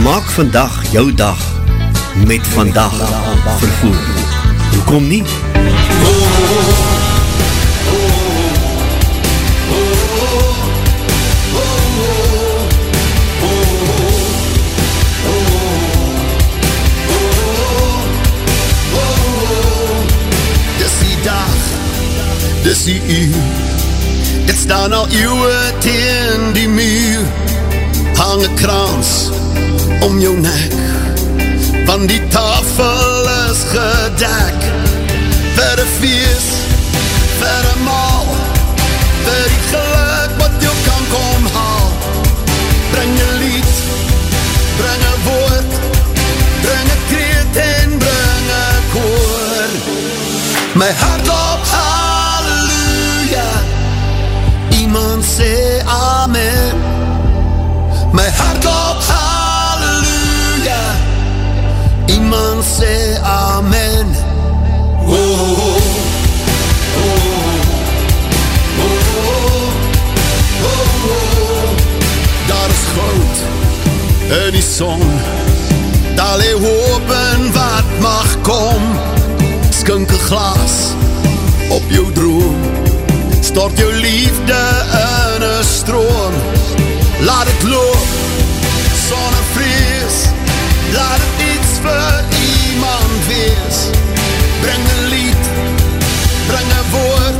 Maak vandag jou dag met vandag vervoer. Hoekom nie? Dis die dag, dis die uur Dit staan al eeuwe teen die muur Hang een krans om jou nek. Want die tafel is gedek Vir een feest, vir een maal. Vir die geluk wat jou kan kom haal. Bring een lied, bring een woord Bring een kreet en bring een koor. My hart op halleluja. Iemand sê amen. My hart op Amen. Oh, oh, oh. Daar is goud in die son Daar in wat mag kom. Skink een glas op jou droom. Stort jou liefde in een stroom. Laat het loop, sonder vrees. Laat het iets iemand wees Bring een lied, bring een woord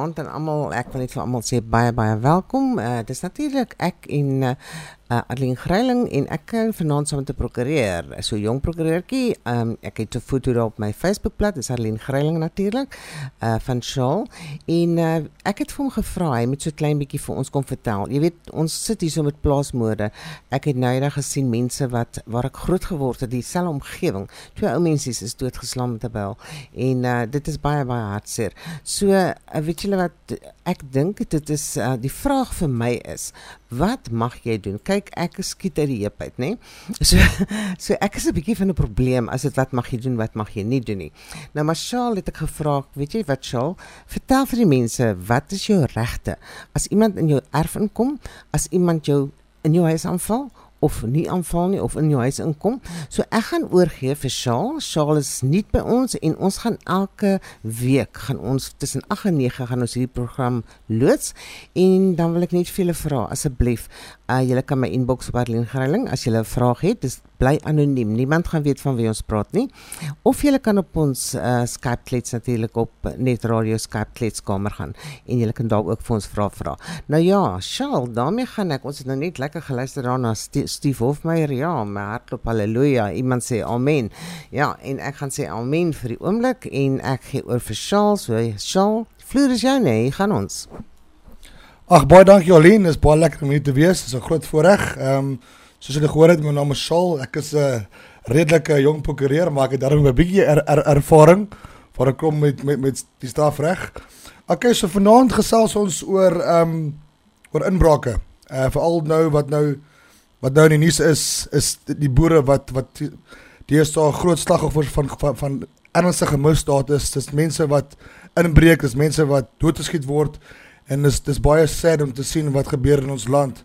uh, goeie naand aan almal. Ek wil net vir almal sê baie baie welkom. Uh, dis natuurlik ek en uh, uh, Adeline Greiling en ek kan vanaand saam met 'n prokureur, so jong prokureurtjie. Um, ek het 'n foto daar op my Facebookblad, dis Adeline Greiling natuurlik, uh, van Shaw. En uh, ek het vir hom gevra hy moet so klein bietjie vir ons kom vertel. Jy weet, ons sit hier so met plaasmode. Ek het nou eendag gesien mense wat waar ek groot geword het, dieselfde omgewing. Twee ou mense is doodgeslaan met 'n bel. En uh, dit is baie baie hartseer. So, uh, weet julle wat ek dink dit is uh, die vraag vir my is, wat mag jy doen? Kyk, ek skiet uit die heup uit, nê? So so ek is 'n bietjie van 'n probleem as dit wat mag jy doen, wat mag jy nie doen nie. Nou maar Shaal het ek gevra, weet jy wat Shaal? Vertel vir die mense, wat is jou regte? As iemand in jou erf inkom, as iemand jou in jou huis aanval of nie aanval nie of in jou huis inkom. So ek gaan oorgee vir Shaal. Shaal is nie by ons en ons gaan elke week gaan ons tussen 8 en 9 gaan ons hierdie program loods en dan wil ek net vir julle vra asseblief uh, julle kan my inbox op Arlene Greiling as julle 'n vraag het. Dis bly anoniem. Niemand gaan weet van wie ons praat nie. Of julle kan op ons uh, Skype klets natuurlik op Net Radio Skype kletskamer gaan en julle kan daar ook vir ons vra vra. Nou ja, Shaal, daarmee gaan ek. Ons het nou net lekker geluister daarna St Steve Hofmeyer. Ja, my hart op haleluja. Iemand sê amen. Ja, en ek gaan sê amen vir die oomblik en ek gee oor vir Shaal. So Shaal, vloer is jou nee, gaan ons. Ag baie dankie Jolien, dis baie lekker om hier te wees. Dis 'n groot voorreg. Ehm um, soos julle gehoor het, my naam is Shaul. Ek is 'n uh, redelike jong prokureur, maar ek het daarom 'n bietjie er, er, ervaring voor ek kom met met met die strafreg. Okay, so vanaand gesels ons oor ehm um, oor inbrake. Uh veral nou wat nou wat nou in die nuus is, is die boere wat wat deesdae groot slagoffers van van, van ernstige misdade is. Dis mense wat inbreek, dis mense wat doodgeskiet word en dis dis baie sad om te sien wat gebeur in ons land.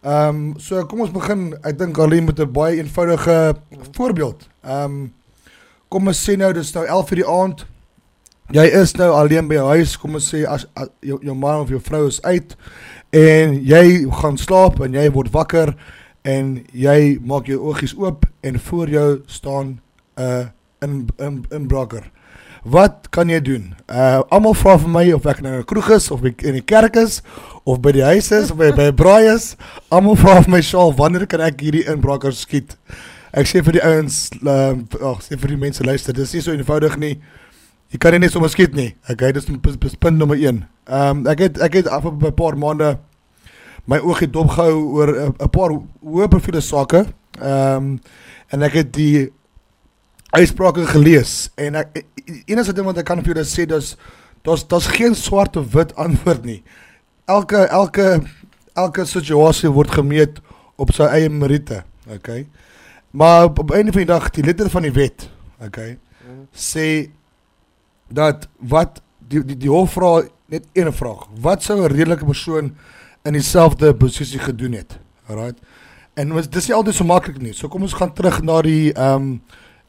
Ehm um, so kom ons begin. Ek dink alleen met 'n baie eenvoudige voorbeeld. Ehm um, kom ons sê nou dis nou 11:00 die aand. Jy is nou alleen by jou huis. Kom ons sê as, as jou, jou man of jou vrou is uit en jy gaan slaap en jy word wakker en jy maak jou oogies oop en voor jou staan 'n uh, in in in Brocker. Wat kan jy doen? Uh almal vra vir my of ek nou in 'n kroeg is of in die kerk is of by die huis is of by by braai is. Almal vra vir my sal wanneer kan ek hierdie in Brocker skiet? Ek sê vir die ouens, uh, ag sê vir die mense luister, dis nie so eenvoudig nie. Jy kan nie net sommer skiet nie. Okay, dis punt nommer 1. Ehm um, ek het ek het af op 'n paar maande my oog het dopgehou oor 'n paar hoë profiele sake. Ehm um, en ek het die uitsprake gelees en ek enigste ding wat ek kan vir julle sê dis daar's daar's geen swart of wit antwoord nie. Elke elke elke situasie word gemeet op sy eie meriete, okay? Maar op, op einde van die dag die letter van die wet, okay? sê dat wat die die, die hof vra net een vraag. Wat sou 'n redelike persoon in dieselfde posisie gedoen het? Alright. En dis nie altyd so maklik nie. So kom ons gaan terug na die ehm um,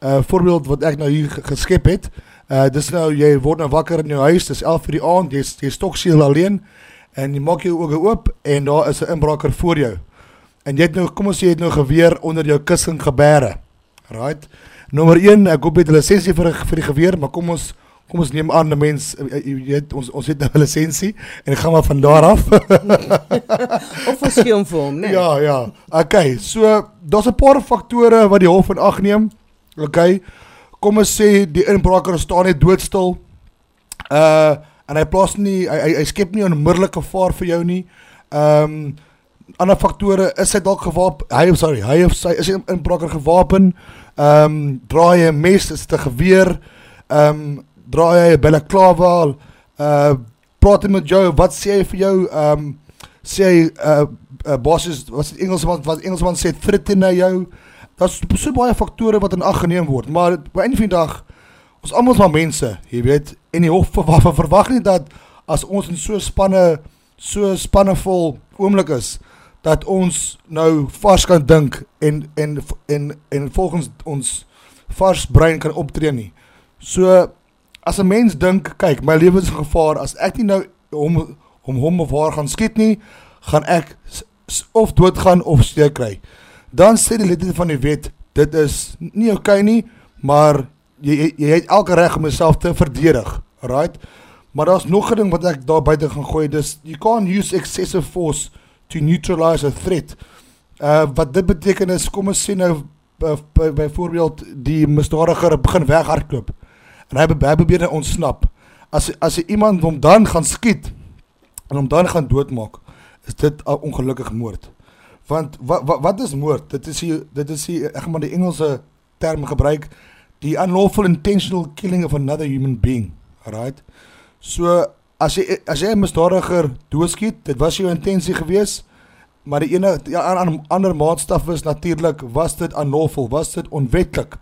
uh voorbeeld wat ek nou hier geskep het. Uh dis nou jy word nou wakker in jou huis, dis 11 vir die aand, jy's jy stoksiel alleen en jy maak jou oë oop en daar is 'n inbraker voor jou. En jy het nou kom ons sê jy het nou geweer onder jou kussing gebeere. Right? Nommer 1, ek koop 'n lisensie vir vir die geweer, maar kom ons kom ons neem aan 'n mens uh, jy weet ons ons het nou 'n lisensie en gaan maar van daar af. of ons gee hom vir hom, né? Nee. Ja, ja. Okay, so daar's 'n paar faktore wat die hof in ag neem. Okay. Kom ons sê die inbraker staan net doodstil. Uh en hy plaas nie hy hy, hy skep nie onmiddellike gevaar vir jou nie. Ehm um, ander faktore is hy dalk gewapen. Hy sorry, hy of sy is die inbraker gewapen. Ehm um, draai hy 'n mes, is dit 'n geweer? Ehm um, draai hy 'n balaklava? Uh praat met jou, wat sê hy vir jou? Um, sê hy uh, uh bosses wat die Engelsman wat Engelsman sê threaten na jou? daar's so baie faktore wat in ag geneem word, maar by einde van die dag ons almal is maar mense, jy weet, en die hof verwag nie dat as ons in so spanne so spannevol oomblik is dat ons nou vars kan dink en en en en volgens ons vars brein kan optree nie. So as 'n mens dink, kyk, my lewe is in gevaar as ek nie nou hom hom hom of haar gaan skiet nie, gaan ek of doodgaan of steek kry dan sê die letter van die wet dit is nie oukei okay nie, maar jy jy, jy het elke reg om jouself te verdedig. Right? Maar daar's nog 'n ding wat ek daar buite gaan gooi, dis you can't use excessive force to neutralize a threat. Uh wat dit beteken is kom ons sien nou byvoorbeeld die misdadiger begin weghardloop en hy probeer nou ontsnap. As as iemand hom dan gaan skiet en hom dan gaan doodmaak, is dit 'n ongelukkige moord. Want wat wat, wat is moord? Dit is hier dit is hier ek gaan maar die Engelse term gebruik, die unlawful intentional killing of another human being. Alright. So as jy as jy 'n misdadiger doodskiet, dit was jou intensie gewees, maar die ene ja aan ander maatstaf is natuurlik was dit unlawful, was dit onwettig.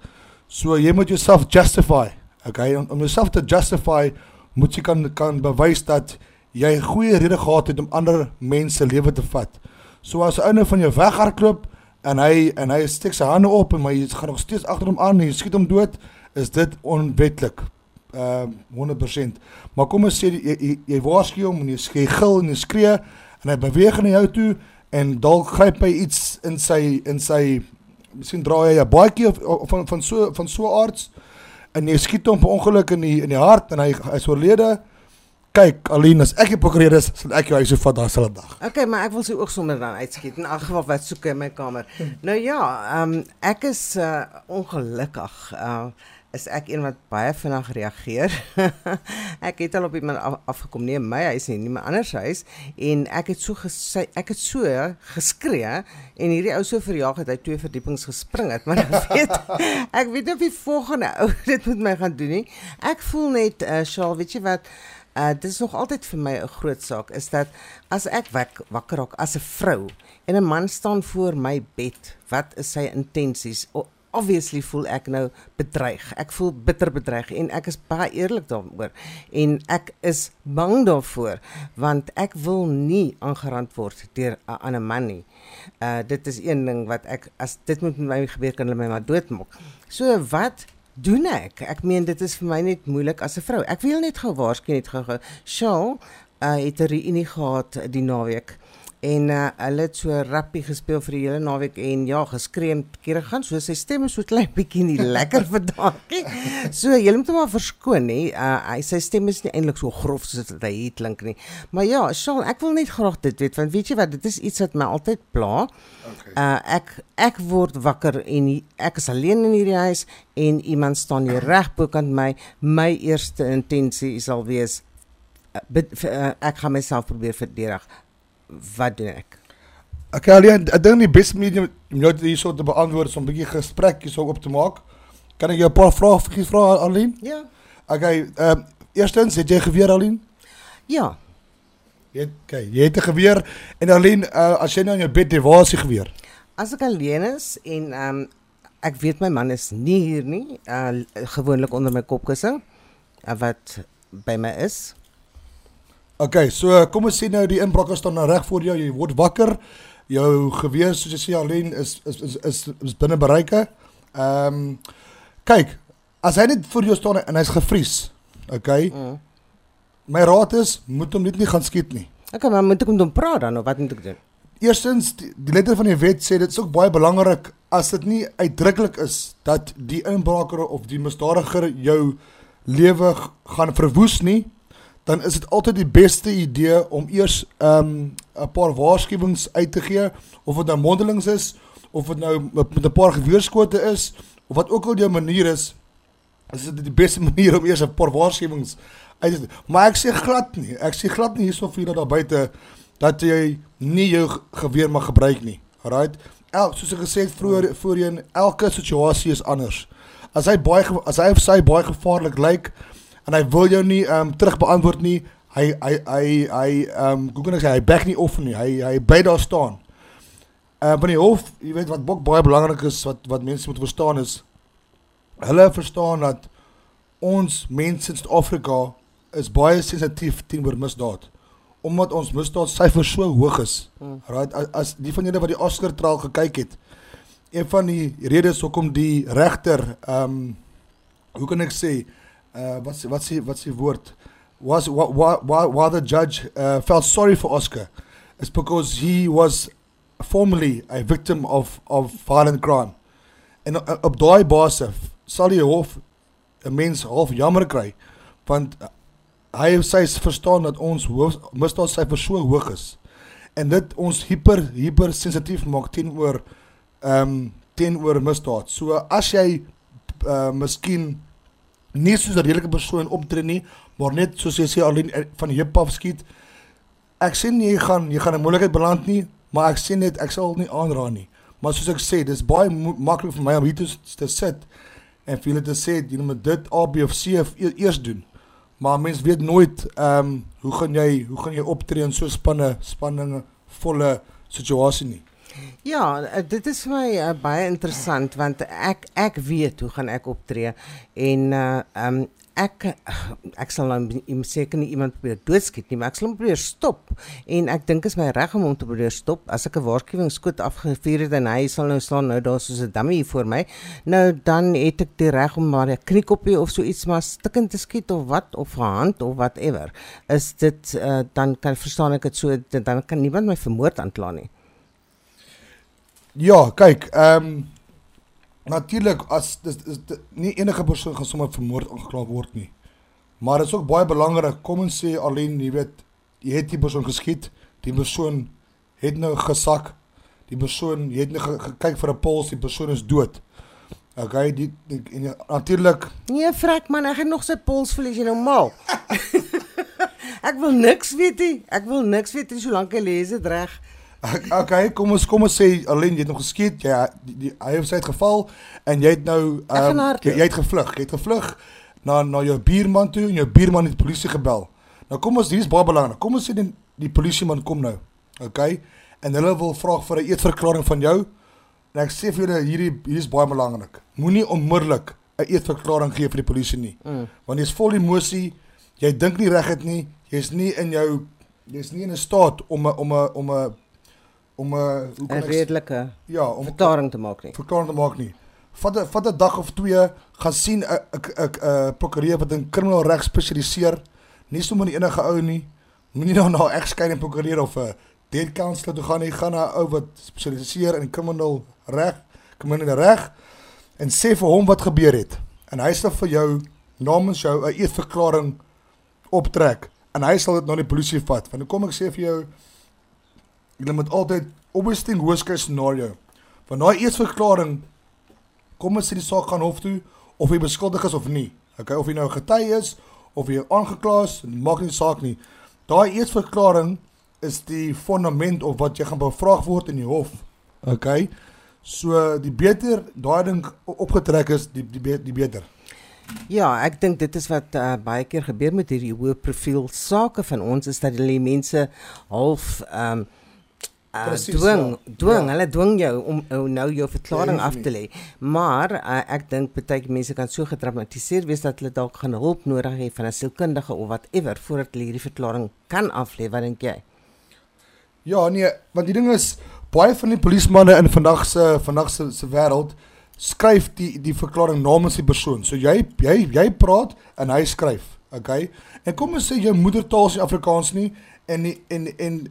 So jy moet jouself justify. Okay, om, om jouself te justify moet jy kan kan bewys dat jy 'n goeie rede gehad het om ander mense lewe te vat. So as 'n ouene van jou weghardloop en hy en hy steek sy hande op en maar jy gaan nog steeds agter hom aan en jy skiet hom dood, is dit onwetlik. Ehm uh, 100%. Maar kom ons sê jy jy, jy waarsku hom en jy skree gil en jy skree en hy beweeg na jou toe en dalk gryp hy iets in sy in sy miskien draai hy 'n baadjie of, of van van so van so aards en jy skiet hom per ongeluk in die in die hart en hy is oorlede kyk Aline as ek hipokreet is sal ek jou huis so vat daai selfde dag. Okay, maar ek wil sy ook sommer dan uitskiet in elk geval wat soek in my kamer. Nou ja, ehm um, ek is uh, ongelukkig uh is ek een wat baie vinnig reageer. ek het al op iemand af, afgekom nie in my huis nie, nie my anders huis en ek het so gesê ek het so geskree en hierdie ou so verjaag het hy twee verdiepings gespring het, maar ek weet ek weet nie of die volgende ou dit met my gaan doen nie. Ek voel net uh Shaal, weet jy wat Uh dit is nog altyd vir my 'n groot saak is dat as ek wak, wakker raak as 'n vrou en 'n man staan voor my bed, wat is sy intensies? Obviously voel ek nou bedreig. Ek voel bitter bedreig en ek is baie eerlik daaroor en ek is bang daarvoor want ek wil nie aangerand word deur 'n ander man nie. Uh dit is een ding wat ek as dit met my gebeur kan hulle my maar doodmaak. So wat doen ek? Ek meen dit is vir my net moeilik as 'n vrou. Ek wil net gou waarsku net gou. Shaw uh het 'n reunie gehad die naweek en uh, hulle het so rappie gespeel vir die hele naweek en ja geskree en kere gaan so sy stem is so klein bietjie nie lekker vandag so jy moet hom maar verskoon hè. Uh, sy stem is nie eintlik so grof soos dit hy klink nie. Maar ja Shaun ek wil net graag dit weet want weet jy wat dit is iets wat my altyd pla. Okay. uh, ek ek word wakker en ek is alleen in hierdie huis en iemand staan hier reg bokant my. My eerste intensie sal wees uh, uh, ek gaan myself probeer verdedig wat doen ek? Ek alleen ek dink die beste medium om jou hierso te beantwoord is om 'n bietjie gesprek hierso op te maak. Kan ek jou 'n paar vrae vir vra Aline? Ja. Okay, ehm um, eerstens het jy geweer Aline? Ja. Jy okay, jy het 'n geweer en Aline, uh, as jy nou in jou bed het, waar is die geweer? As ek alleen is en ehm um, ek weet my man is nie hier nie, uh gewoonlik onder my kopkussing uh, wat by my is. Okay, so kom ons sien nou die inbraak staan nou reg voor jou. Jy word wakker. Jou geweer soos jy sê Alen is is is is, is binne bereike. Ehm um, kyk, as hy net voor jou staan en hy's gevries. Okay. Mm. My raad is moet hom net nie gaan skiet nie. Okay, maar moet ek met hom praat dan of wat moet ek doen? Eerstens die, die letter van die wet sê dit is ook baie belangrik as dit nie uitdruklik is dat die inbraker of die misdadiger jou lewe gaan verwoes nie dan is dit altyd die beste idee om eers ehm, 'n um, paar waarskuwings uit te gee of dit nou mondelings is of dit nou met 'n paar geweerskote is of wat ook al jou manier is is dit die beste manier om eers 'n paar waarskuwings uit te maar ek sê glad nie ek sê glad nie hierso vir daar buite dat jy nie jou geweer mag gebruik nie alright? El, soos ek gesê het vroeër voorheen elke situasie is anders. As hy baie as hy of sy baie gevaarlik lyk like, en hy wil jou nie ehm um, terug beantwoord nie. Hy hy hy hy ehm um, hoe kan ek sê hy back nie off nie. Hy hy by daar staan. Uh by die hof, jy weet wat baie belangrik is wat wat mense moet verstaan is hulle verstaan dat ons mense in Suid-Afrika is baie sensitief teenoor misdaad omdat ons misdaad syfer so hoog is. Hmm. Right as, as die van julle wat die Oscar trial gekyk het, een van die redes hoekom die regter ehm um, hoe kan ek sê uh, what's what's the what's the word was why why why the judge uh, felt sorry for Oscar. Is because he was formerly a victim of of violent crime. En uh, op daai basis sal die hof 'n mens half jammer kry want uh, hy sê verstaan dat ons misdaad syfer so hoog is en dit ons hyper hyper sensitief maak teenoor ehm um, teenoor misdaad. So as jy uh, miskien nie soos 'n redelike persoon optree nie, maar net soos jy sê alleen eh, van heup af skiet. Ek sê nie jy gaan jy gaan 'n moeilikheid beland nie, maar ek sê net ek sal nie aanraai nie. Maar soos ek sê, dis baie maklik vir my om hier te, te sit en vir julle te sê jy moet dit A B of C of e eers doen. Maar mense weet nooit ehm um, hoe gaan jy hoe gaan jy optree in so spanne spanninge volle situasie nie. Ja, eh, dit is vir my uh, baie interessant want ek ek weet hoe gaan ek optree en uh um ek ek sal nou seker nie iemand probeer doodskiet nie, maar ek sal hom probeer stop en ek dink is my reg om hom te probeer stop as ek 'n waarskuwingsskoot afgevuur het en hy sal nou staan nou daar soos 'n dummy voor my. Nou dan het ek die reg om maar 'n kniekoppie of so iets maar stikkend te skiet of wat of 'n hand of whatever. Is dit uh, dan kan verstaan ek dit so dan kan niemand my vermoord aankla nie. Ja, kyk, ehm um, natuurlik as dis nie enige persoon gaan sommer vermoord aangekla word nie. Maar dit is ook baie belangrik, kom ons sê alleen, jy weet, jy het die persoon geskiet, die persoon het nou gesak, die persoon het net gekyk vir 'n puls, die persoon is dood. Okay, die, die en natuurlik Nee, frek man, ek het nog sy pols verlies jy nou mal. ek wil niks weet nie. Ek wil niks weet nie solank hy lees dit reg. Okay, kom ons kom ons sê alleen jy het nog geskiet, jy die, die hy het sy geval en jy het nou gaan ehm, jy, jy het gevlug. Jy het gevlug na na jou buurman toe en jou buurman het die polisie gebel. Nou kom ons, hier is baie belangrik. Kom ons sê die, die polisieman kom nou. Okay? En hulle wil vra vir 'n eetverklaring van jou. En ek sê vir julle hierdie hier is baie belangrik. Moenie onmiddellik 'n eetverklaring gee vir die polisie nie. Mm. Want jy's vol emosie, jy dink nie reg dit nie, jy's nie in jou jy's nie in 'n staat om 'n om 'n om 'n om 'n hoe 'n redelike ja, om verklaring te maak nie. verklaring te maak nie. Vat 'n vat 'n dag of twee, gaan sien 'n 'n 'n prokureur wat in krimineel reg spesialiseer. Nie sommer enige ou nie. Moenie nou na 'n egskeiding prokureur of 'n dead counsel toe gaan nie, gaan na 'n ou wat spesialiseer in krimineel reg, kriminele reg en sê vir hom wat gebeur het. En hy sal vir jou namens jou 'n eetverklaring optrek en hy sal dit na die polisie vat. Want kom ek sê vir jou jy moet altyd obviously in worst case scenario. Want daai eetsverklaring kom ons sê die saak gaan hof toe of jy beskuldig is of nie. Okay, of jy nou getuie is of jy aangekla is, maak nie saak nie. Daai eetsverklaring is die fondament of wat jy gaan bevraag word in die hof. Okay. So die beter daai ding opgetrek is, die die, die beter. Ja, ek dink dit is wat uh, baie keer gebeur met hierdie hoë profiel sake van ons is dat hulle mense half ehm um, uh, Presies, dwing, ja. dwing, Ja. hulle dwing jou om uh, nou jou verklaring Ja, af te lê. Maar uh, ek dink baie mense kan so gedramatiseer wees dat hulle dalk gaan hulp nodig hê van 'n sielkundige of whatever voordat hulle hierdie verklaring kan aflê. Wat dink jy? Ja, nee, want die ding is baie van die polismanne in vandag se vandag se se wêreld skryf die die verklaring namens die persoon. So jy jy jy praat en hy skryf, okay? En kom ons sê jou moedertaal is Afrikaans nie en die, en en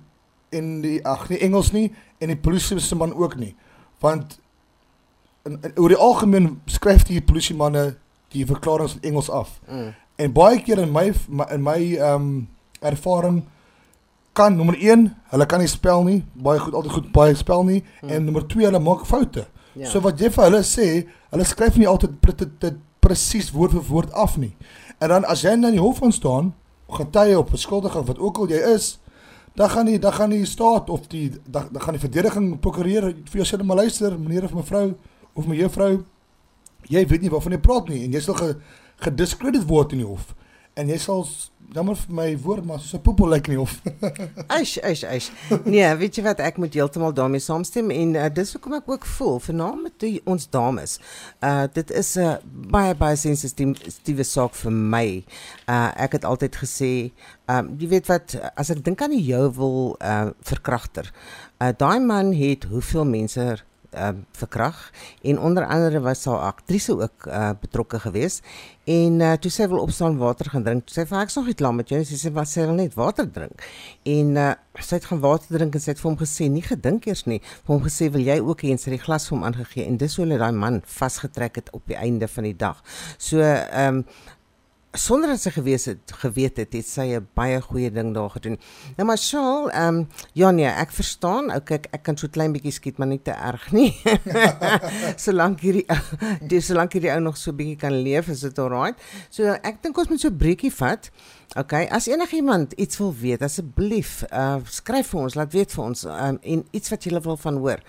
en die ag nie Engels nie en die polisie se man ook nie. Want in, in oor die algemeen skryf die polisiemanne die verklaringe in Engels af. Mm. En baie keer in my in my ehm um, ervaring kan nommer 1, hulle kan nie spel nie, baie goed altyd goed baie spel nie Hmm. en nommer 2 hulle maak foute. Ja. So wat jy vir hulle sê, hulle skryf nie altyd pre- presies woord vir woord af nie. En dan as jy nou in die hof gaan staan, getuie op beskuldiging wat ook al jy is, dan gaan die dan gaan die staat of die dan, dan gaan die verdediging prokureur vir jou sê maar luister, meneer of mevrou of mevrou, jy weet nie waarvan jy praat nie en jy sal ge, gediscredit word in die hof. En jy sal jammer vir my woord maar 'n poepel lyk in die hof. Eish, eish, eish. Nee, weet jy wat, ek moet heeltemal daarmee saamstem en uh, dis hoekom ek ook voel, veral met die, ons dames. Uh dit is 'n uh, baie baie sensitiewe saak vir my. Uh ek het altyd gesê, um jy weet wat, as ek dink aan die jou wil uh verkragter. Uh daai man het hoeveel mense uh verkrag en onder andere was haar aktrise ook uh betrokke geweest. En uh, toe sy wil opstaan water gaan drink toe sy vir ek's nog nie klaar met jou sy sê wat sy wil net water drink. En uh, sy het gaan water drink en sy het vir hom gesê nie gedink eers nie. Vir hom gesê wil jy ook hê? En sy het die glas vir hom aangegee en dis hoe hulle daai man vasgetrek het op die einde van die dag. So ehm um, sonder dat sy gewees het geweet het, het sy 'n baie goeie ding daar gedoen. Nou maar Shaal, ehm um, ja nee, ek verstaan. Ou kyk, ek kan so klein bietjie skiet, maar nie te erg nie. solank hierdie dis solank hierdie ou nog so bietjie kan leef, is dit alright. So ek dink ons moet so 'n breekie vat. Okay, as enigiemand iets wil weet, asseblief, uh skryf vir ons, laat weet vir ons um, en iets wat jy wil van hoor.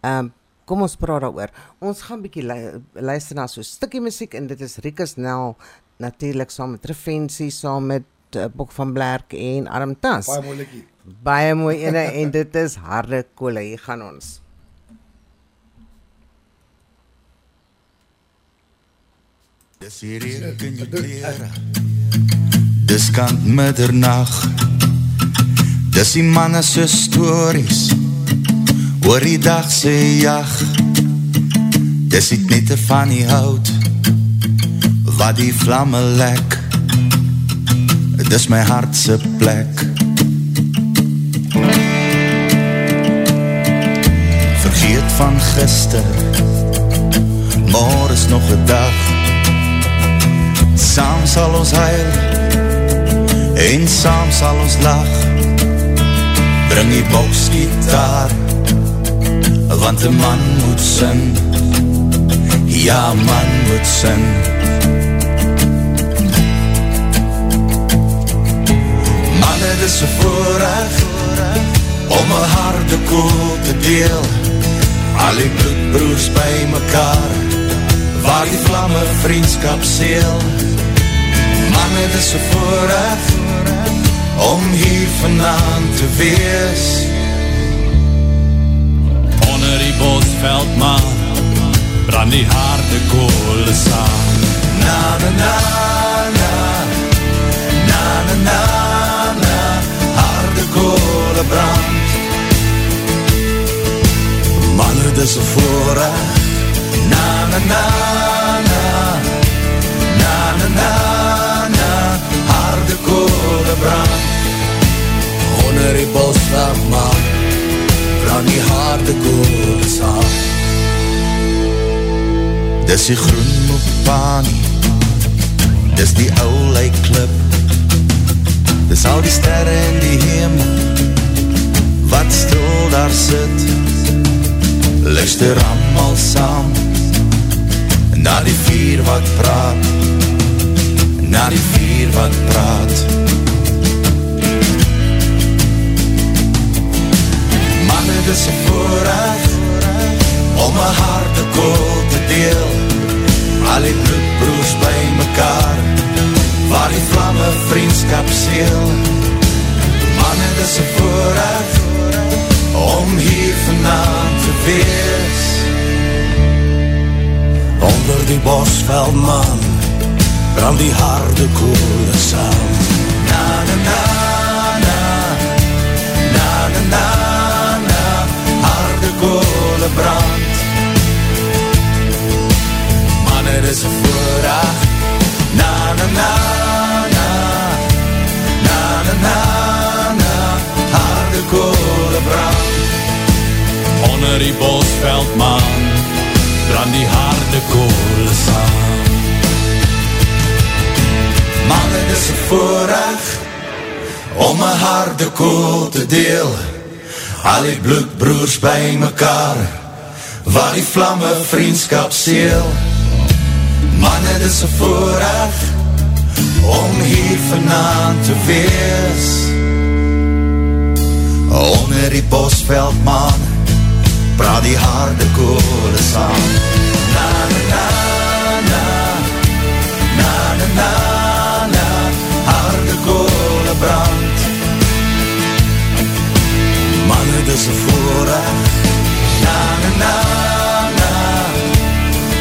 Ehm um, Kom ons praat daaroor. Ons gaan bietjie lu luister na so 'n stukkie musiek en dit is Rikus Nel natuurlik saam met Revensie, saam met uh, Bok van Blerk en Armtas. Baie moeilikkie. Baie mooi ene en dit is harde kolle. Hier gaan ons. Dis hier reuk in jou klere Dis kant middernag Dis die manne se stories Oor die dag se jag Dis die knette van die hout Wat die vlamme lek. Dis my hart se plek. Vergeet van gister. Maar is nog een dag. Saam sal ons huil. En saam sal ons lach. Bring die boksgitaar Want een man moet sing Ja, man moet sing Het is een voorrecht Om een harde koel te deel. Al die bloedbroers by mekaar Waar die vlamme vriendskap seel Man, het is een voorrecht Om hier vanaan te wees. Onder die bosveldmaan brand die harde koole saam. Na na na na Na na na koole brand Man, het is een voorrecht. Na na na na. Na na na na. Harde koole brand. Onder die bosveld man. Brand die harde koole saam. Dis die groen mopani Dis die oulei klip. Dis al die sterre in die hemel Wat stil daar sit. Luister allemaal saam Na die vier wat praat Na die vier wat praat. Man, het is een voorrecht Om een harte kool te deel. Al die bloedbroers by mekaar Waar die vlamme vriendskap seel Man, het is een voorrecht Om hier vandaan te wees Onder die bosveld man Brand die harde koele saam Na na na na. Na na na na. Harde koele brand. Man, het is een voorraad. Na na na Na. Na na na Koele brand Onder die bosveldmaan brand die harde koole saam. Man, het is een voorrecht om een harde kool te deel. Al die bloedbroers by mekaar, waar die vlamme vriendskap seel. Man, het is een voorrecht om hier vanaan te wees. Onder die bosveld, man, praat die harde koole saam. Na, na, na, na, na, na, na, na, harde koole brand. Man, het is een voorrecht. Na, na, na, na,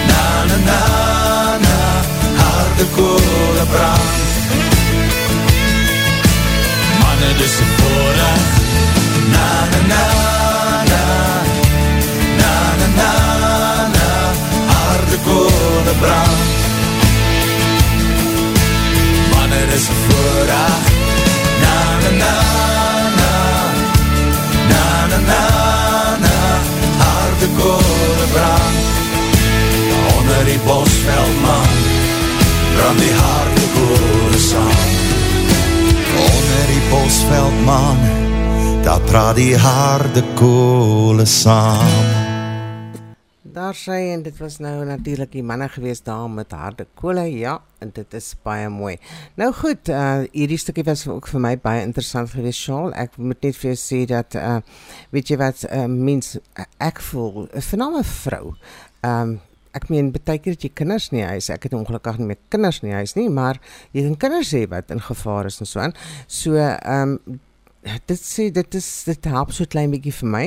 na, na, na, na, harde koole brand. Man, het is een voorrecht. Is een voorraad. Na, na, na, na, na, na, na, na, harde koole brand. Onder die bosveld, man, brand die harde koole saam. Onder die bosveld, man, daar praat die harde koole saam. Daar sê en dit was nou natuurlik die manne gewees daar met harde kolle, ja, en dit is baie mooi. Nou goed, uh hierdie stukkie was ook vir my baie interessant geweest, Shaal. Ek moet net vir jou sê dat uh weet jy wat uh, mens ek voel, 'n vername vrou. Um ek meen baie keer het jy kinders nie huis. Ek het ongelukkig nie meer kinders nie huis nie, maar jy kan kinders hê wat in gevaar is en so aan. So um dit sê dit is dit help so klein bietjie vir my.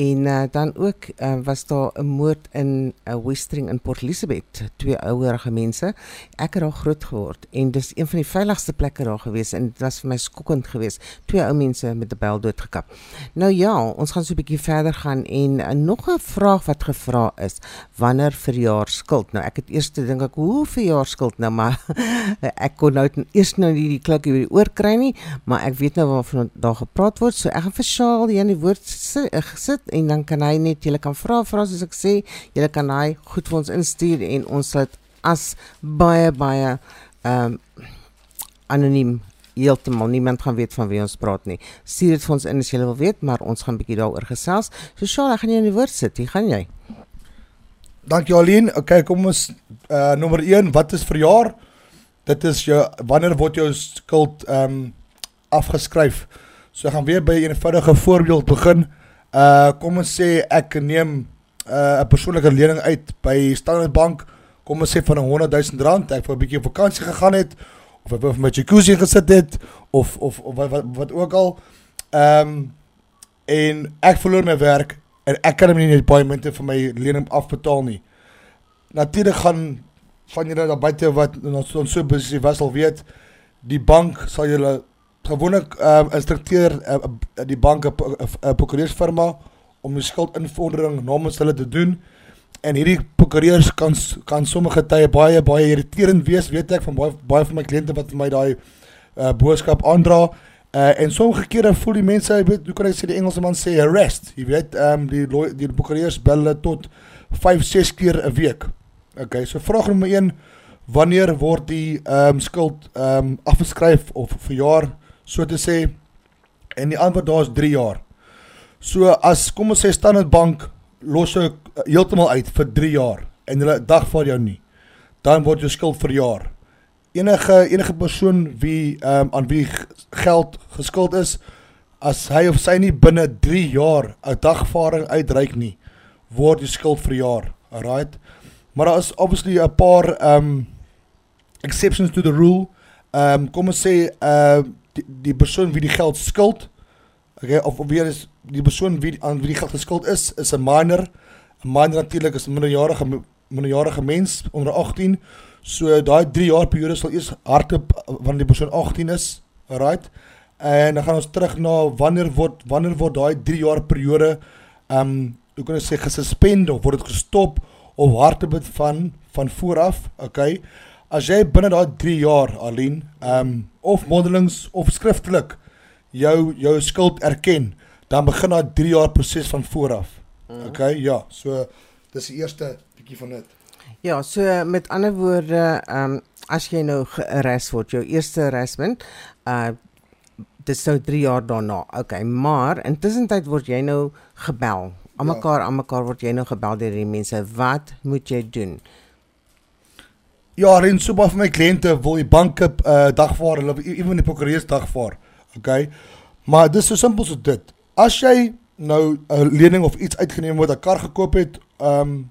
En uh, dan ook uh, was daar 'n moord in 'n uh, Westering in Port Elizabeth, twee ouerige mense. Ek het daar groot geword en dis een van die veiligste plekke daar gewees en dit was vir my skokkend geweest. Twee ou mense met 'n byl doodgekap. Nou ja, ons gaan so 'n bietjie verder gaan en uh, nog 'n vraag wat gevra is, wanneer verjaar skuld? Nou ek het eers te dink ek hoe verjaar skuld nou maar ek kon nou eers nou nie die klik oor die oor kry nie, maar ek weet nou waarvan daar gepraat word. So ek gaan vir Shaal hier in die woord sit en dan kan hy net julle kan vra vra soos ek sê, julle kan hy goed vir ons instuur en ons sal dit as baie baie ehm um, anoniem heeltemal niemand gaan weet van wie ons praat nie. Stuur dit vir ons in as jy wil weet, maar ons gaan bietjie daaroor gesels. So Shaal, ek gaan jou in die woord sit. Hier gaan jy. Dankie Aline. Okay, kom ons uh nommer 1, wat is verjaar? Dit is jou wanneer word jou skuld ehm um, afgeskryf? So ek gaan weer by 'n eenvoudige voorbeeld begin. Uh kom ons sê ek neem uh 'n persoonlike lening uit by Standard Bank. Kom ons sê van 'n 100 000 rand. Ek vir 'n bietjie op vakansie gegaan het of ek vir my jacuzzi gesit het of of, of wat, wat wat ook al. Ehm um, en ek verloor my werk en ek kan hom nie net baie munte vir my lening afbetaal nie. Natuurlik gaan van julle daar buite wat ons so besig was al weet, die bank sal julle gewoonlik ehm um, instrukteer uh, die bank 'n prokureursfirma om die skuldinvordering namens hulle te doen. En hierdie prokureurs kan kan sommige tye baie baie irriterend wees, weet ek van baie baie van my kliënte wat vir my daai uh, boodskap aandra. Uh, en sommige kere voel die mense, jy weet, hoe kan ek sê die Engelse man sê arrest. Jy weet, ehm um, die die prokureurs bel hulle tot 5, 6 keer 'n week. Okay, so vraag nommer 1, wanneer word die ehm um, skuld ehm um, afgeskryf of verjaar? So te sê en die antwoord daar is 3 jaar. So as kom ons sê Standard Bank los jou uh, heeltemal uit vir 3 jaar en hulle dag vir jou nie, dan word jou skuld verjaar. Enige enige persoon wie ehm um, aan wie geld geskuld is, as hy of sy nie binne 3 jaar 'n dagvaarding uitreik nie, word die skuld verjaar. Alright. Maar daar is obviously 'n paar ehm um, exceptions to the rule. Ehm um, kom ons sê ehm uh, die, die persoon wie die geld skuld okay, of, of weer is die persoon wie aan wie die geld geskuld is is 'n minor. 'n minor natuurlik is 'n minderjarige minderjarige mens onder 18 so daai 3 jaar periode sal eers hardop wanneer die persoon 18 is alright? En dan gaan ons terug na wanneer word wanneer word daai 3 jaar periode ehm um, hoe kan ek sê gesuspend of word dit gestop of hardop van van vooraf okay as jy binne daai 3 jaar Aline, ehm um, of mondelings of skriftelik jou jou skuld erken, dan begin daai 3 jaar proses van vooraf. Mm. Okay, ja, so dis die eerste bietjie van dit. Ja, so met ander woorde, ehm um, as jy nou gearrest word, jou eerste arrestment, uh dis nou 3 jaar daarna. Okay, maar intussen tyd word jy nou gebel. Almekaar, ja. almekaar word jy nou gebel deur die mense. Wat moet jy doen? Ja, en so baie van my kliënte wil die banke uh dagvaar, hulle ewen die prokureurs dagvaar. Okay. Maar dis so simpel so dit. As jy nou 'n lening of iets uitgeneem word, 'n kar gekoop het, um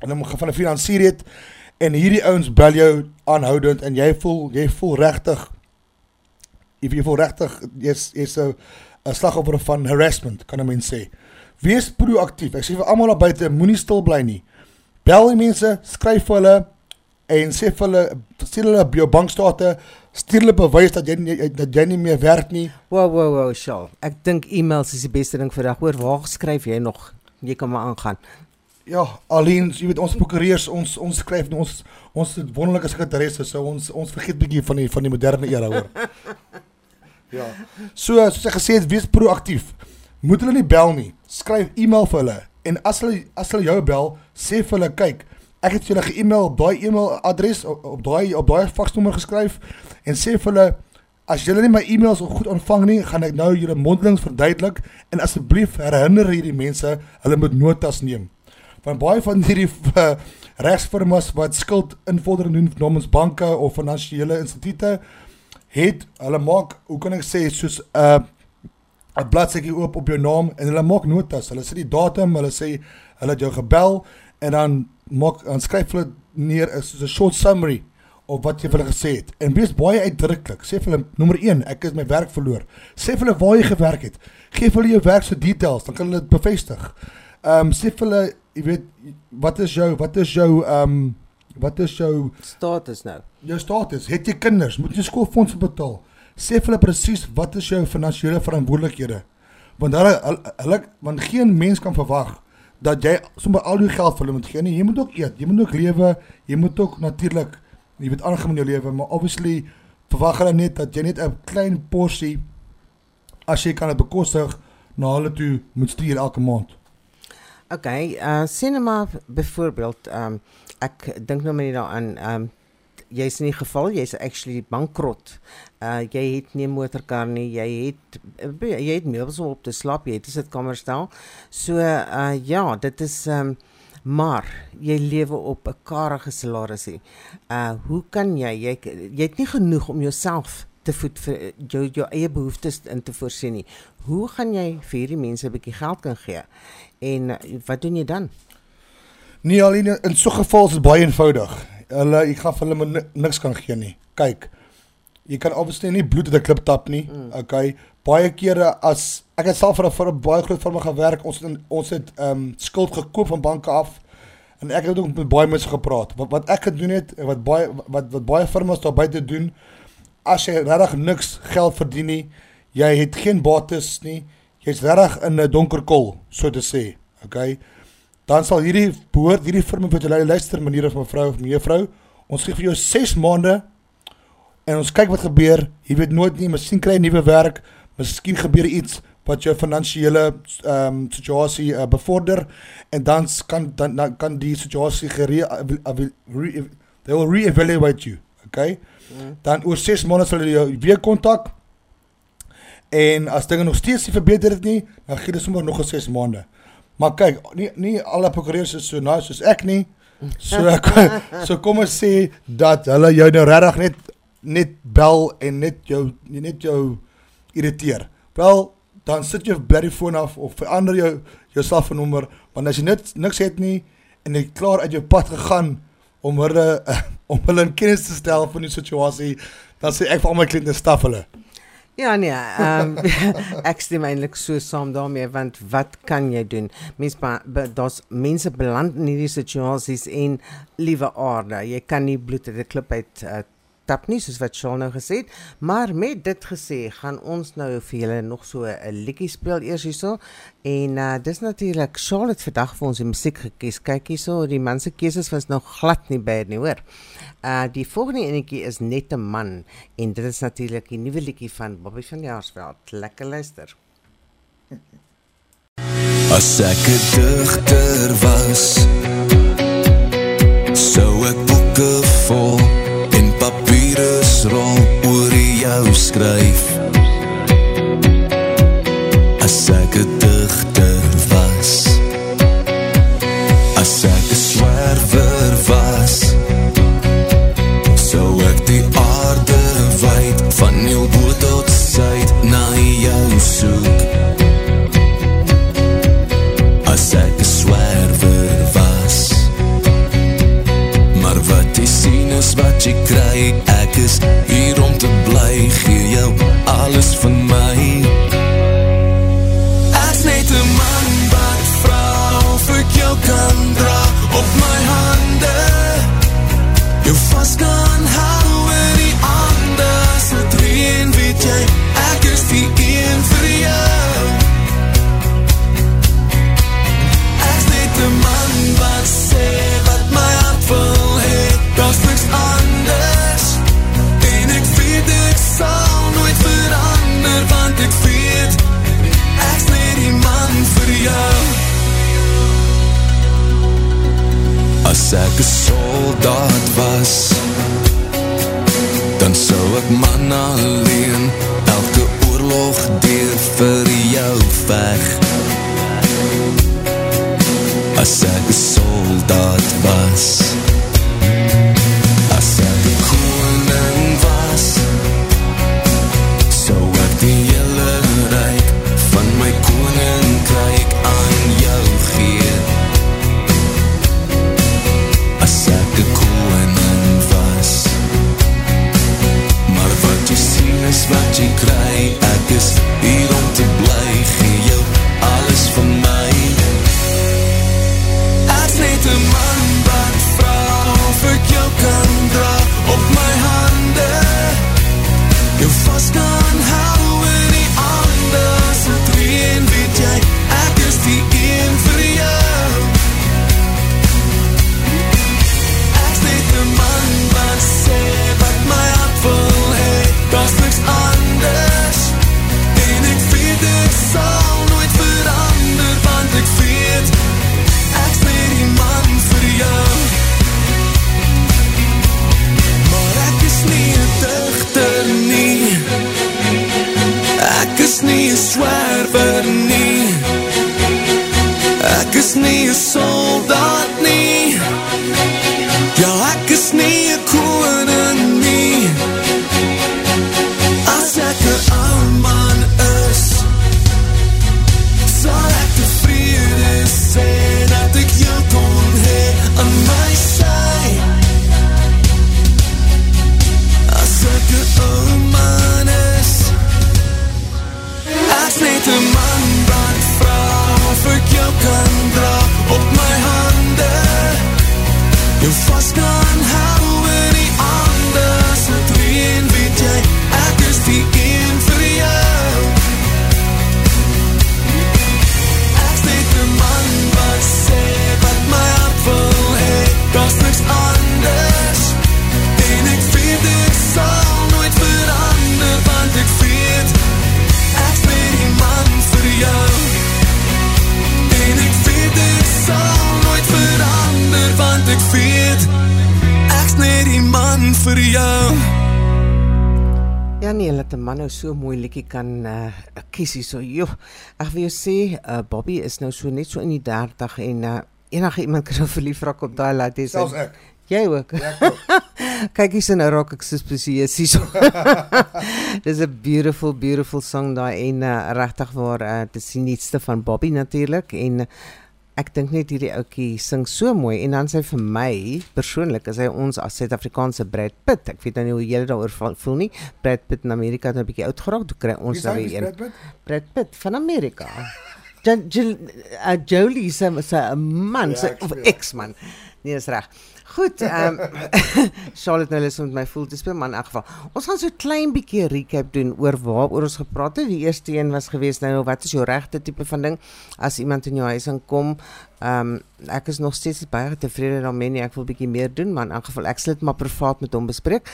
en hom van 'n finansier het en hierdie ouens bel jou aanhoudend en jy voel jy voel regtig jy voel regtig jy's jy's 'n 'n slagoffer van harassment, kan 'n mens sê. Wees proaktief. Ek sê vir almal daar buite, moenie stil bly nie. Bel die mense, skryf vir hulle, en sê vir hulle stuur hulle jou bankstate stuur hulle bewys dat jy nie, dat jy nie meer werk nie. Wow wow wow Shaw ek dink e-mails is die beste ding vir dag. Hoor waar skryf jy nog? Jy kan maar aangaan. Ja alleen jy weet ons prokureurs ons ons skryf ons ons wonderlike sekretarisse so ons ons vergeet bietjie van die van die moderne era hoor. Ja. So soos ek gesê het wees proaktief. Moet hulle nie bel nie. Skryf e-mail vir hulle. En as hulle as hulle jou bel sê vir hulle kyk ek het julle ge-email op daai e-mail adres op, daai op daai faksnommer geskryf en sê vir hulle as julle nie my e-mails goed ontvang nie, gaan ek nou julle mondelings verduidelik en asseblief herinner hierdie mense hulle moet notas neem. Want baie van hierdie uh, regsfirmas wat skuld invordering doen namens banke of finansiële instituie het hulle maak, hoe kan ek sê, soos 'n uh, 'n bladsytjie oop op jou naam en hulle maak notas. Hulle sê die datum, hulle sê hulle het jou gebel en dan maak dan skryf hulle neer is soos 'n short summary of wat jy vir hulle gesê het en wees baie uitdruklik. Sê vir hulle nommer 1, ek het my werk verloor. Sê vir hulle waar jy gewerk het. Geef hulle jou werk se details, dan kan hulle dit bevestig. Ehm um, sê vir hulle, jy weet, wat is jou wat is jou ehm um, wat is jou status nou? Jou status, het jy kinders? Moet jy skoolfondse betaal? Sê vir hulle presies wat is jou finansiële verantwoordelikhede? Want hulle hulle want geen mens kan verwag dat jy sommer al jou geld vir hulle moet gee nie. Jy moet ook eet, jy moet ook lewe, jy moet ook natuurlik jy weet aangaan in jou lewe, maar obviously verwag hulle net dat jy net 'n klein porsie as jy kan dit bekostig na hulle toe moet stuur elke maand. OK, uh cinema byvoorbeeld, um ek dink nou maar net daaraan um jy's in die geval jy's actually bankrot. Uh jy het nie 'n motorkar nie, jy het jy het meubels om op te slaap, jy het 'n sitkamer stel. So uh ja, dit is um maar jy lewe op 'n karige salarisie. Uh hoe kan jy jy jy het nie genoeg om jouself te voed vir jou jou eie behoeftes in te voorsien nie. Hoe gaan jy vir hierdie mense 'n bietjie geld kan gee? En wat doen jy dan? Nee, alleen in so 'n geval is dit baie eenvoudig. Hulle ek gaan vir hulle ni- niks kan gee nie. Kyk. Jy kan obviously nie bloed uit 'n klip tap nie. Mm. Okay. Baie kere as ek het self vir 'n vir 'n baie groot firma gewerk, ons het ons het ehm um, skuld gekoop van banke af. En ek het ook met baie mense gepraat. Wat wat ek gedoen het, wat baie wat wat baie firmas daar buite doen, as jy regtig niks geld verdien nie, jy het geen bates nie, jy's regtig in 'n donker kol, so te sê. Okay? Dan sal hierdie behoort hierdie firma vir julle luister meneer of mevrou of mevrou, ons gee vir jou 6 maande en ons kyk wat gebeur. Jy weet nooit nie, miskien kry jy nuwe werk, miskien gebeur iets wat jou finansiële ehm um, situasie uh, bevorder en dan kan dan, dan kan die situasie gere re, re, they will re-evaluate you, okay? Mm. Dan oor 6 maande sal hulle jou weer kontak. En as dinge nog steeds nie verbeter het nie, dan gee hulle sommer nog 'n 6 maande. Maar kyk, nie nie alle prokureurs is so nice soos ek nie. So so kom ons sê dat hulle jou nou regtig net net bel en net jou net jou irriteer. Wel, dan sit by die foon af of verander jou jou selfoonnommer, want as jy net niks het nie en jy klaar uit jou pad gegaan om hulle om hulle in kennis te stel van die situasie, dan sê ek vir al my kliënte staf hulle. Ja nee, ehm ek stem eintlik so saam daarmee want wat kan jy doen? Be- daar's mense beland in hierdie situasies en liewe aarde, jy kan nie bloed uit 'n klip uit uh, tap nie soos wat Shaun nou gesê het, maar met dit gesê, gaan ons nou vir julle nog so 'n liedjie speel eers hierso en uh, dis natuurlik Charlotte vandag vir ons die musiek gekies. Kyk hierso, die man se keuses was nou glad nie bad nie, hoor. Uh die volgende enetjie is net 'n man en dit is natuurlik die nuwe liedjie van Bobby van Jaarsveld. Lekker luister. As ek 'n digter was Sou ek boeke vol papierus rol oor jou skryf. As ek 'n digter is wat jy kry, ek is hier om te bly, gee swerwer nie so mooi liedjie kan uh, kies hierso. Jo, ek wil jou sê, uh, Bobby is nou so net so in die 30 en uh, enige iemand kan nou verlief raak op daai laat hy Selfs ek. Jy ook. Ja, ook. Kyk hier so nou raak ek so spesieus hierso. Dis 'n beautiful beautiful song daai en uh, regtig waar uh, dis die nuutste van Bobby natuurlik en uh, ek dink net hierdie ouetjie sing so mooi en dan sy vir my persoonlik is hy ons as Suid-Afrikaanse Brad Pitt. Ek weet nou nie hoe julle daaroor voel nie. Brad Pitt in Amerika het nou 'n bietjie oud geraak, toe kry ons nou sê weer jy een. Brad Pitt? Van Amerika. Jan uh, Jolie se se man, Ja, se of ex-man. Nee, is reg. Goed, ehm Charlotte nou om met my voel te speel, maar in elk geval. Ons gaan so 'n klein bietjie recap doen oor waaroor ons gepraat het. Die eerste een was gewees nou wat is jou regte tipe van ding as iemand in jou huis inkom. Ehm um, ek is nog steeds baie tevrede daarmee nie. Ek wil bietjie meer doen, maar in elk geval ek sal dit maar privaat met hom bespreek.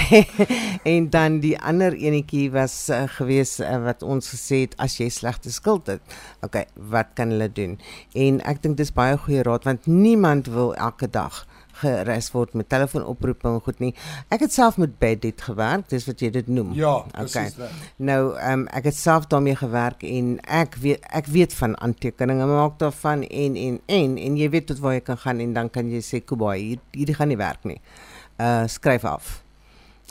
en dan die ander enetjie was uh, gewees uh, wat ons gesê het as jy slegte skuld het. Okay, wat kan hulle doen? En ek dink dis baie goeie raad want niemand wil elke dag gereis word met telefoonoproepe en goed nie. Ek het self met Bedit gewerk, dis wat jy dit noem. Ja, okay. presies. reg. Nou, ehm um, ek het self daarmee gewerk en ek weet ek weet van aantekeninge maak daarvan en en en en jy weet tot waar jy kan gaan en dan kan jy sê Kubai, hier hierdie gaan nie werk nie. Uh skryf af.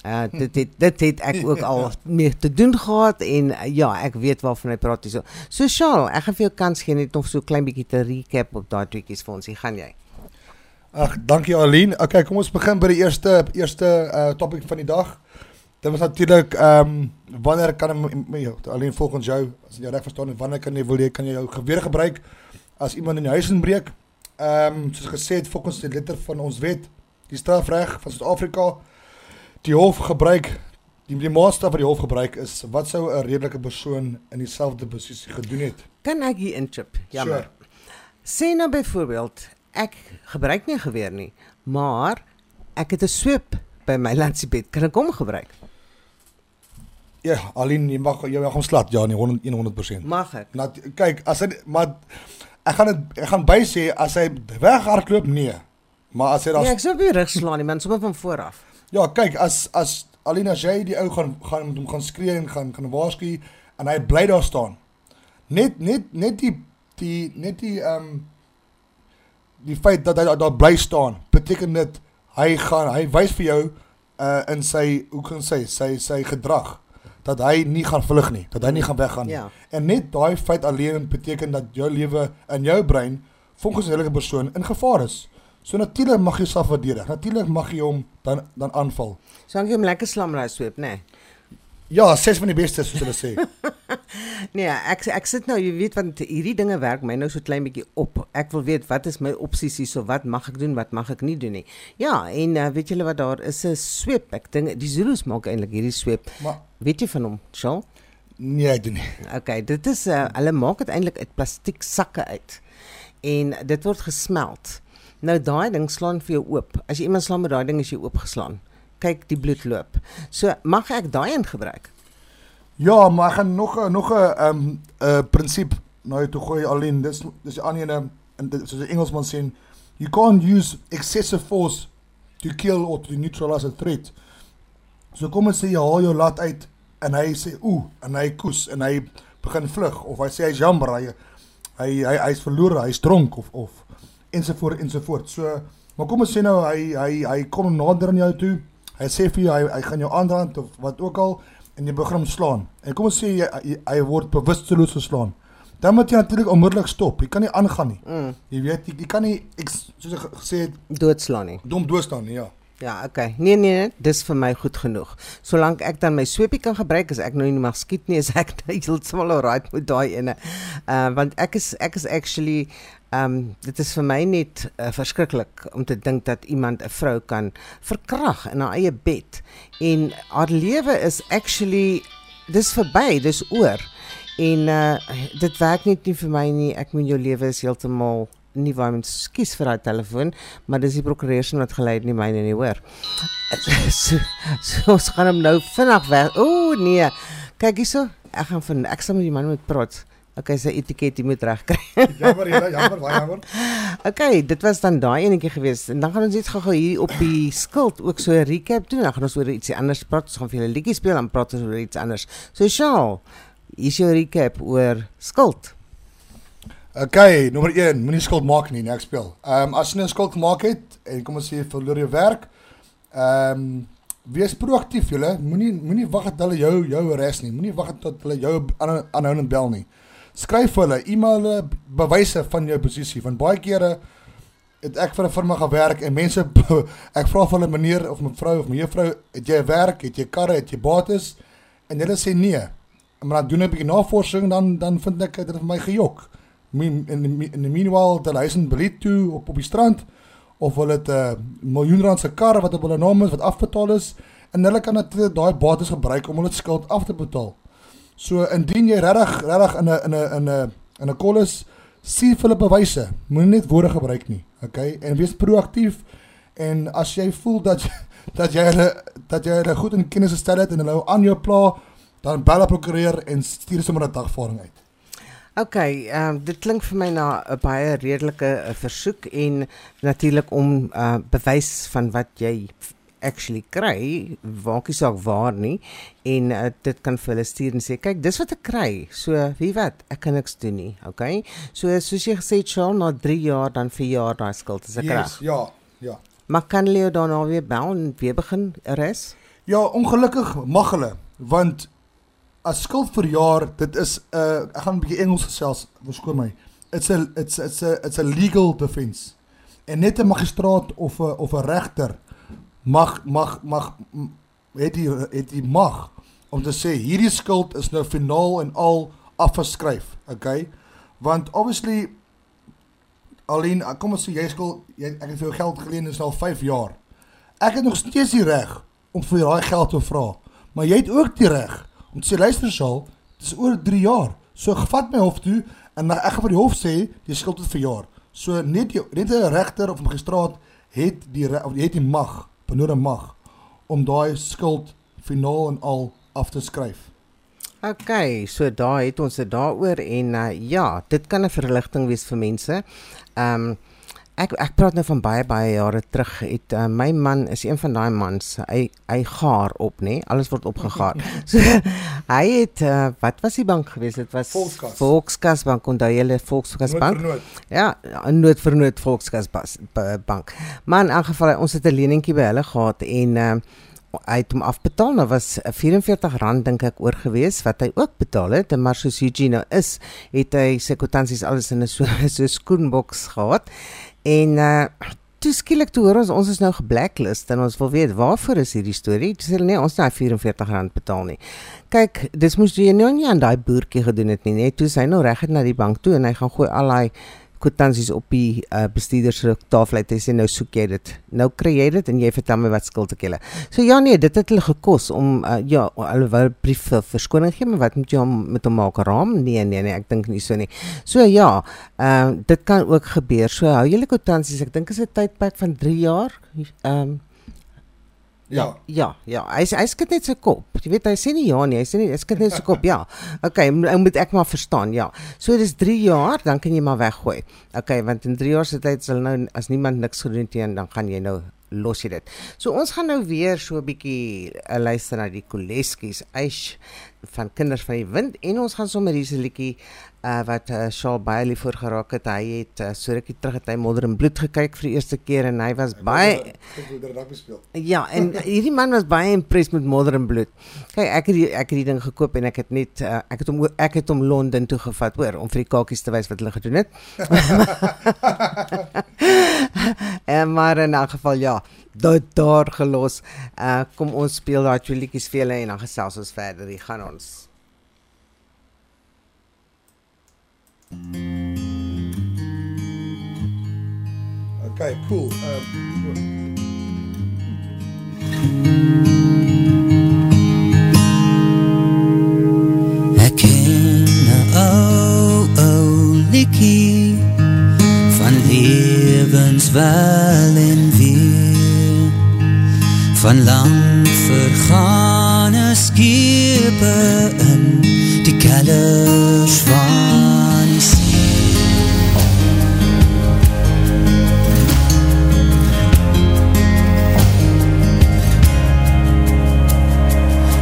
Uh dit het, dit het ek ook al mee te doen gehad en uh, ja, ek weet waarvan hy praat hierso. So Charles, ek gaan vir jou kans gee net om so klein bietjie te recap op daai tweetjies vir ons. Hier gaan jy. Ag, dankie Aline. Okay, kom ons begin by die eerste eerste uh topik van die dag. Dit was natuurlik ehm um, wanneer kan 'n Aline volgens jou, as jy reg verstaan, wanneer kan jy wil jy kan jy jou geweer gebruik as iemand in jou huis inbreek? Ehm um, soos gesê het volgens die letter van ons wet, die strafreg van Suid-Afrika, die hof gebruik die die maatstaf wat die hof gebruik is wat sou 'n redelike persoon in dieselfde posisie gedoen het? Kan ek hier inchip? Jammer. Sure. Sê nou byvoorbeeld ek gebruik nie 'n geweer nie, maar ek het 'n sweep by my landsiebed. Kan ek hom gebruik? Ja, Aline, jy mag jy mag hom slat. Ja, nee, 100 100%. Mag ek? Nou kyk, as hy maar ek gaan dit ek gaan by sê as hy weghardloop nee. Maar as hy daar Nee, ek sou op die rug slaan nie, man, sommer van voor af. Ja, kyk, as as Alina as jy die ou gaan gaan met hom gaan skree en gaan gaan waarsku en hy bly daar staan. Net net net die die net die ehm um, die feit dat hy daar, daar bly staan beteken dit hy gaan hy wys vir jou uh in sy hoe kan sê sy sy gedrag dat hy nie gaan vlug nie, dat hy nie gaan weggaan nie. Ja. En net daai feit alleen beteken dat jou lewe in jou brein volgens 'n hele persoon in gevaar is. So natuurlik mag jy self verdedig. Natuurlik mag jy hom dan dan aanval. So dan jy hom lekker slam raai sweep, nê? Nee. Ja, ses van die beste soos hulle sê. Nee, ek ek sit nou, jy weet want hierdie dinge werk my nou so klein bietjie op. Ek wil weet wat is my opsies hier, so wat mag ek doen, wat mag ek nie doen nie. Ja, en uh, weet julle wat daar is 'n sweep. Ek dink die Zulus maak eintlik hierdie sweep. Maar Weet jy van hom, Charles? nee, ek doen nie. Okay, dit is uh, hulle maak dit eintlik uit plastiek sakke uit. En dit word gesmelt. Nou daai ding slaan vir jou oop. As jy iemand slaan met daai ding is jy oopgeslaan. Kyk, die bloed loop. So, mag ek daai in gebruik? Ja, maar ek gaan nog nog 'n ehm 'n uh, prinsip nou toe gooi alleen. Dis dis die ander ene en dit soos 'n Engelsman sê, you can't use excessive force to kill or to neutralize a threat. So kom ons sê jy haal jou lat uit en hy sê ooh en hy koes en hy begin vlug of hy sê hy's jammer hy hy hy hy's verlore, hy's dronk of of ensovoort ensovoort. So maar kom ons sê nou hy hy hy kom nader aan jou toe. Hy sê vir jou hy, hy gaan jou aanrand of wat ook al en jy begin hom slaan. En kom ons sê jy, hy, hy word bewusteloos geslaan. Dan moet jy natuurlik onmiddellik stop. Jy kan nie aangaan nie. Mm, Jy weet jy, jy kan nie ek soos ek gesê het doodslaan nie. dom doodstaan nie, ja. Ja, okay. Nee nee, nee, dis vir my goed genoeg. Solank ek dan my sweepie kan gebruik as ek nou nie mag skiet nie, is ek nou heeltemal alright met daai ene. Uh want ek is ek is actually um dit is vir my net uh, verskriklik om te dink dat iemand 'n vrou kan verkrag in haar eie bed en haar lewe is actually dis verby, dis oor. En uh dit werk net nie vir my nie. Ek meen jou lewe is heeltemal nie waar mens skies vir daai telefoon, maar dis die prokureur wat gelei het nie myne nie, hoor. So, so ons gaan hom nou vinnig weg. Ooh nee. Kyk hierso, ek gaan van ek sal met die man moet praat. Okay, sy etiket jy moet regkry. Jammer julle, jammer, baie jammer. Okay, dit was dan daai enetjie gewees. En dan gaan ons net gou-gou hier op die skuld ook so 'n recap doen. Dan gaan ons oor ietsie anders praat. Ons gaan vir julle liedjies speel en praat ons oor iets anders. So Shaal, hier is jou recap oor skuld. Okay, nommer 1, moenie skuld maak nie, nee, ek speel. Ehm um, as jy 'n skuld gemaak het en kom ons sê jy verloor jou werk, ehm um, wees proaktief julle. Moenie moenie wag dat hulle jou jou res nie. Moenie wag tot hulle jou aanhou aanhoudend bel nie. Skryf vir hulle, e-mail hulle bewyse van jou posisie. Want baie kere het ek vir 'n firma gewerk en mense ek vra vir hulle meneer of mevrou of mevrou, het jy 'n werk, het jy karre, het jy bates? En hulle sê nee. Maar dan doen 'n bietjie navorsing dan dan vind ek dit het vir my gejok. In in die meanwhile het hulle in Belit toe op op die strand of hulle het 'n uh, miljoen rand se kar wat op hulle naam is wat afbetaal is en hulle kan natuurlik daai bates gebruik om hulle skuld af te betaal. So indien jy regtig regtig in 'n in 'n in 'n in 'n kol is, sien vir hulle bewyse. Moenie net woorde gebruik nie, okay? En wees proaktief en as jy voel dat dat jy hulle dat jy hulle goed in kennis gestel het en hulle aan jou pla, dan bel 'n prokureur en stuur sommer 'n dagvaarding uit. Okay, ehm um, dit klink vir my na 'n baie redelike uh, versoek en natuurlik om uh, bewys van wat jy actually kry, waakie saak waar nie en uh, dit kan vir hulle stuur en sê kyk, dis wat ek kry. So, wie wat, ek kan niks doen nie, okay? So soos jy gesê het, Shaal, na 3 jaar dan 4 jaar daai skuld is ek reg. ja, ja. Maar kan Leo daarna weer bel en weer begin res? Ja, ongelukkig mag hulle, want as skuld verjaar, dit is 'n uh, ek gaan 'n bietjie Engels gesels, verskoon my. It's a it's it's a it's a legal defense. En net 'n magistraat of 'n of 'n regter mag mag mag het die het die mag om te sê hierdie skuld is nou finaal en al afgeskryf, okay? Want obviously Alleen, kom ons sê jy skuld jy ek het vir jou geld geleen is al 5 jaar. Ek het nog steeds die reg om vir daai geld te vra. Maar jy het ook die reg om te sê luister sal, dis oor 3 jaar. So gevat my hof toe en dan ek gaan vir die hof sê die skuld het verjaar. So net die, net 'n regter of 'n magistraat het die of het die mag, benode mag om daai skuld finaal en al af te skryf. Okay, so daar het ons dit daaroor en uh, ja, dit kan 'n verligting wees vir mense. Ehm um, ek ek praat nou van baie baie jare terug. Het uh, my man is een van daai mans. Hy hy gaar op, nê? Nee? Alles word opgegaar. so hy het uh, wat was die bank geweest? Dit was Volkskas. Volkskas bank onthou julle Volkskas bank? Nood vir nood. Ja, 'n nood vir nood Volkskas bas- ba- bank. Maar in elk geval ons het 'n leningkie by hulle gehad en uh, hy het hom afbetaal. Nou was uh, R44 dink ek oor gewees wat hy ook betaal het, maar soos Eugene nou is, het hy sy kwitansies alles in 'n so so skoenboks gehad. En uh toe skielik toe hoor ons ons is nou geblacklist en ons wil weet waarvoor is hierdie storie? Dis hulle nee, ons het daai R44 betaal nie. Kyk, dis moes jy nou nie aan daai boertjie gedoen het nie, net toe hy nou reg het na die bank toe en hy gaan gooi al daai kwitansies op die uh, bestuurder se tafel uit. Hy sê nou soek jy dit. Nou kry jy dit en jy vertel my wat skuld ek julle. So ja nee, dit het hulle gekos om uh, ja, 'n brief vir verskoning gee, maar wat moet jy hom met hom maak raam? Nee nee nee, ek dink nie so nie. So ja, ehm uh, dit kan ook gebeur. So hou julle kwitansies. Ek dink is 'n tydperk van 3 jaar. Ehm um, Ja. Ja, ja, hy hy skud net sy kop. Jy weet hy sê nie ja nie, hy sê nie hy skud net sy kop. Ja. Okay, mo- moet ek maar verstaan. Ja. So dis 3 jaar, dan kan jy maar weggooi. Okay, want in 3 jaar se tyd sal nou as niemand niks gedoen het nie, dan gaan jy nou los jy dit. So ons gaan nou weer so 'n bietjie uh, luister na die Koleskies Eish van Kinders van die Wind en ons gaan sommer hierdie liedjie uh, wat uh, Shaal Bailey voor geraak het. Hy het uh, so rukkie terug het hy Modder en Bloed gekyk vir die eerste keer en hy was baie rugby speel. Ja, en hierdie man was baie impressed met Modder en Bloed. Kyk, ek het die, ek het die ding gekoop en ek het net uh, ek het hom ek het hom Londen toe gevat hoor om vir die kakies te wys wat hulle gedoen het. en maar in 'n geval ja, dit daar gelos. Uh kom ons speel daai twee liedjies vir julle en dan gesels ons verder. Hier gaan ons. Okay, cool. Um Ek ken 'n ou ou liedjie van lewens wel en weer van lang vergane skepe in die kellers van die see.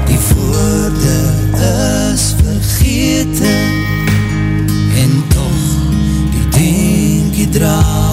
Die woorde is vergeten en toch die denkie draal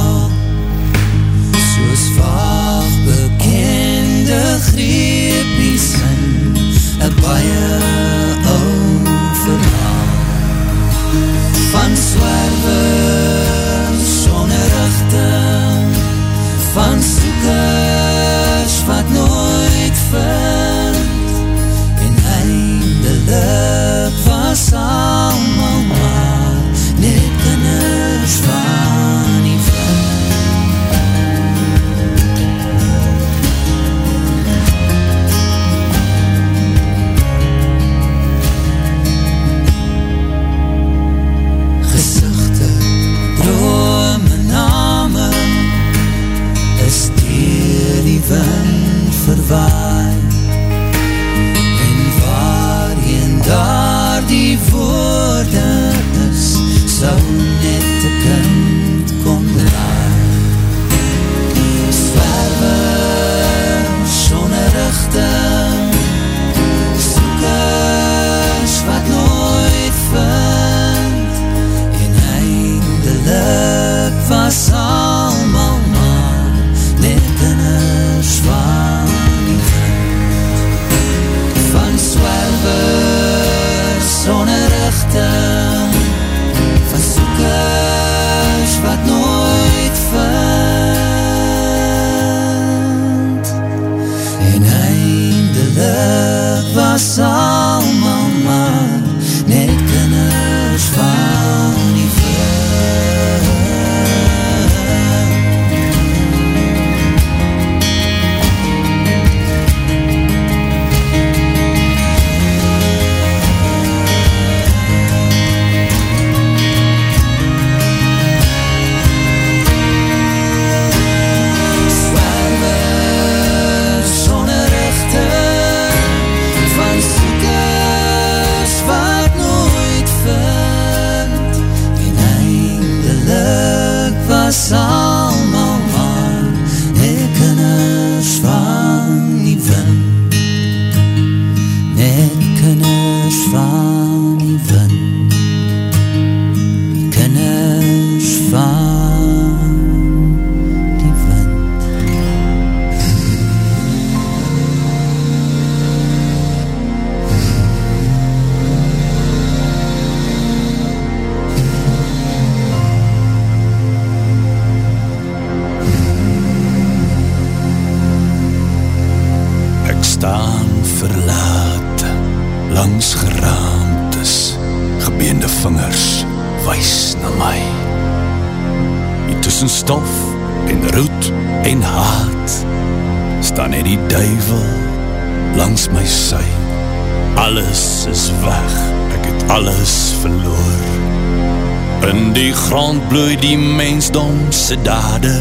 se dade,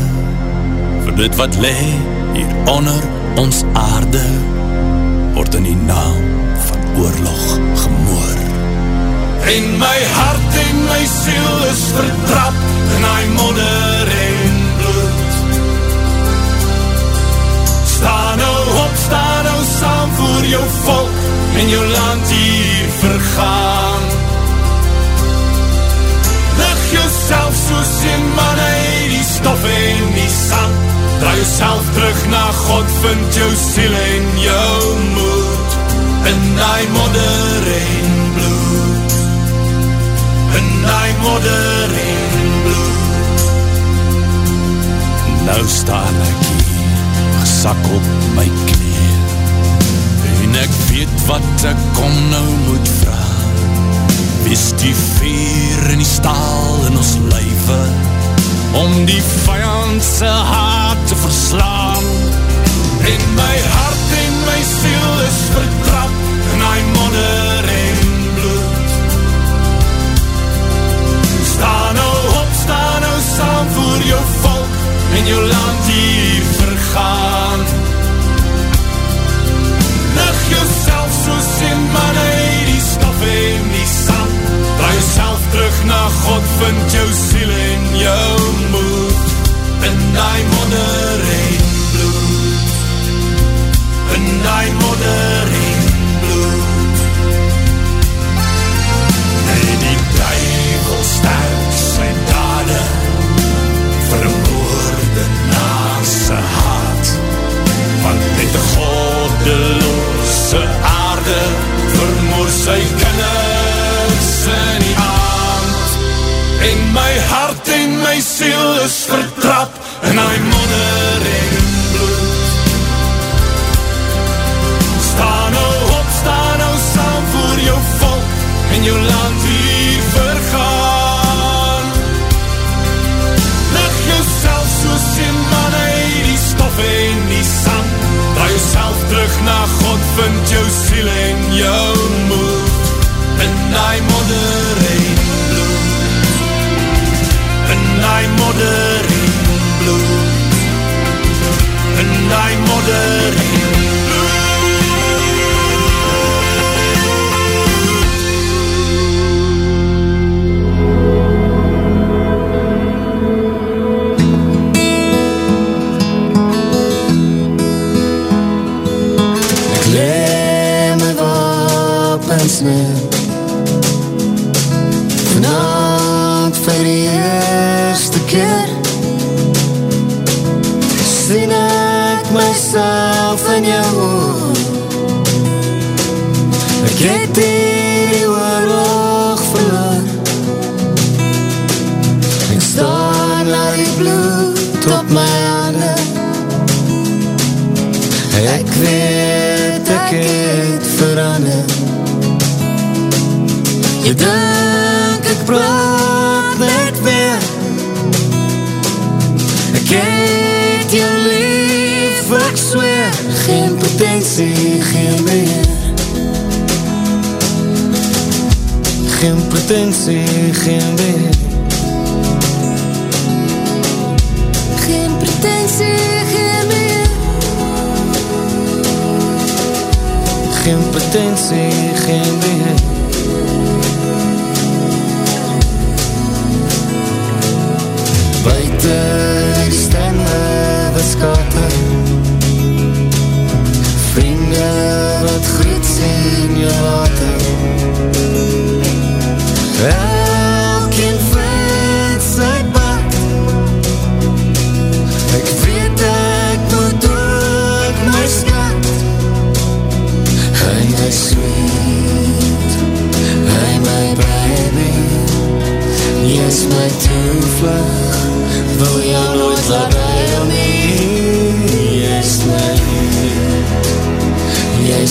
vir dit wat lê hier onder ons aarde word in die naam van oorlog gemoor. En my hart en my siel is vertrap in hy modder en bloed. Sta nou op, sta nou saam voor jou volk en jou land hier vergaan. Lig jouself soos een man uit die stof en die sand. Draai jouself terug na God, vind jou siel en jou moed. In die modder en bloed. In die modder en bloed. Nou staan ek hier, gesak op my knie. En ek weet wat ek kom nou moet vraag. Wees die veer en die staal in ons lyve Om die vijandse haat te verslaan En my hart en my siel is vertrap in die modder en bloed. Sta nou op, sta nou saam voor jou volk en jou land hier vergaan. Lig jouself soos een man uit die stof en die vind jou siel en jou moed. In die modder en bloed. In die modder en bloed. En die duivel sterk sy dade vermoorde na sy haat. Want met die godeloose aarde vermoor sy kinders is vertrap in hy modder en bloed. Sta nou op, sta nou saam voor jou volk en jou land hier vergaan. Lig jouself soos een man uit die stof en die sand. Draai jouself terug na God vind jou siel en jou moed. In die modder die modder en bloed. In die modder en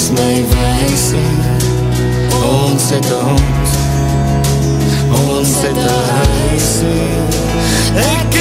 is my wijsie Ons het hond, ons het een huisie Ek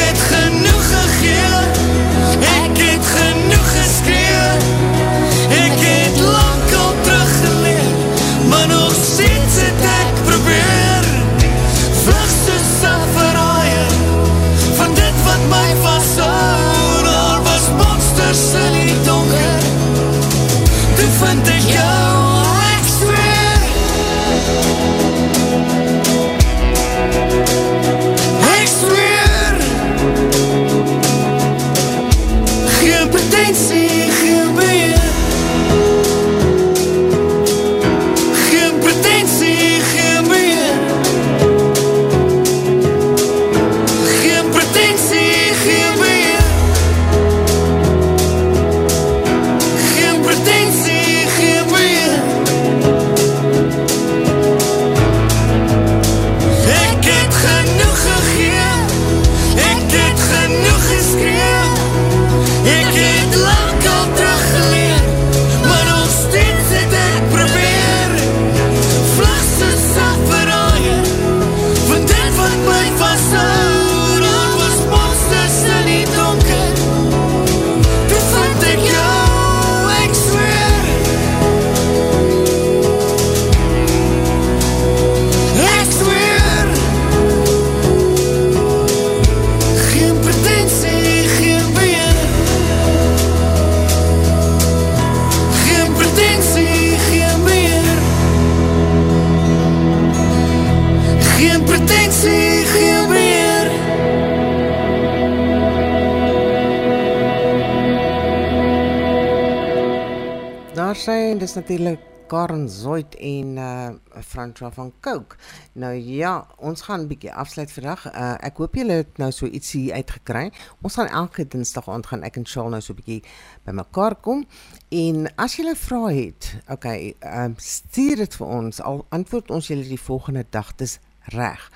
en dis natuurlik Karen Zoid en uh Francois van Coke. Nou ja, ons gaan 'n bietjie afsluit vandag. Uh ek hoop julle het nou so ietsie uitgekry. Ons gaan elke Dinsdag aand gaan ek en Shaal nou so 'n bietjie bymekaar kom. En as julle vrae het, okay, um, stuur dit vir ons. Al antwoord ons julle die volgende dag. Dis reg.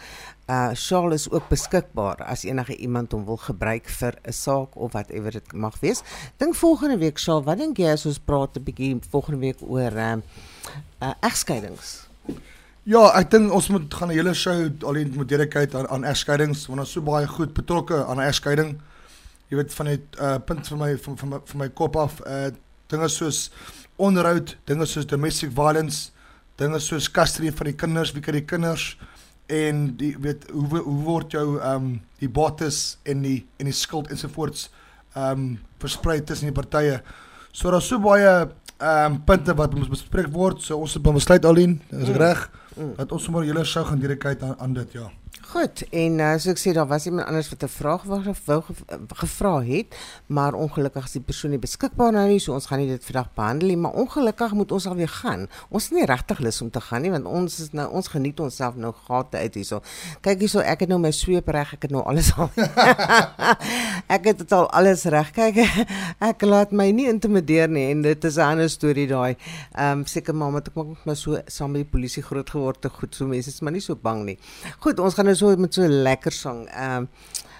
Uh Shaal is ook beskikbaar as enige iemand hom wil gebruik vir 'n saak of whatever dit mag wees. Dink volgende week Shaal, wat dink jy as ons praat 'n bietjie volgende week oor uh, uh egskeidings? Ja, ek dink ons moet gaan 'n hele show alleen moet dedicate aan aan egskeidings want ons is so baie goed betrokke aan 'n egskeiding. Jy weet van die uh punt van my van van van my kop af, uh dinge soos onderhoud, dinge soos domestic violence, dinge soos custody van die kinders, wie kan die kinders en die weet hoe hoe word jou ehm um, die bates en die en die skuld ensovoorts ehm um, versprei tussen die partye. So daar's so baie ehm um, punte wat moet bespreek word. So ons het besluit Alien, is ek reg? Dat ons sommer julle sou gaan direk aan, aan dit ja. Goed, en uh, so ek sê daar was iemand anders wat 'n vraag wou wou gev gevra het, maar ongelukkig is die persoon nie beskikbaar nou nie, so ons gaan nie dit vandag behandel nie, maar ongelukkig moet ons alweer gaan. Ons is nie regtig lus om te gaan nie, want ons is nou ons geniet onsself nou gate uit hierso. Kyk hierso, ek het nou my sweep reg, ek het nou alles al. ek het dit al alles reg. Kyk, ek laat my nie intimideer nie en dit is 'n ander storie daai. Ehm um, seker maar met ek maar so saam met die polisie groot geword te goed, so mense is maar nie so bang nie. Goed, ons gaan nou so met so 'n lekker sang. Ehm um,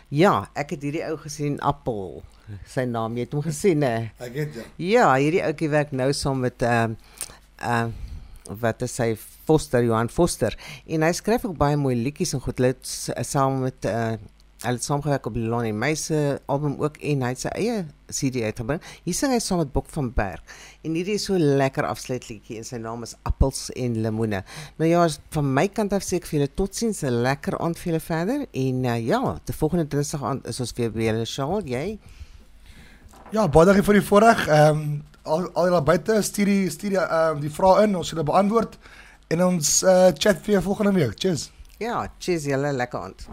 ja, ek het hierdie ou gesien Appel. Sy naam, jy het hom gesien hè? Ek het ja. Ja, hierdie ouetjie werk nou saam met ehm ehm wat is sy Foster Johan Foster en hy skryf ook baie mooi liedjies en goed let saam met uh Hy het saamgewerk op Lonnie Meise album ook en hy het sy eie CD uitgebring. Hier sing hy saam met Bok van Berg. En hierdie is so lekker afsluitliedjie en sy naam is Appels en Limone. Nou ja, van my kant af sê ek vir julle totsiens, 'n lekker aand vir julle verder en uh, ja, die volgende Dinsdag aand is ons weer by julle Shaal, jy. Ja, baie dankie vir die voorreg. Ehm um, al al daar buite stuur die stuur die ehm um, die vrae in, ons sal dit beantwoord en ons uh, chat weer volgende week. Cheers. Ja, cheers julle, lekker aand.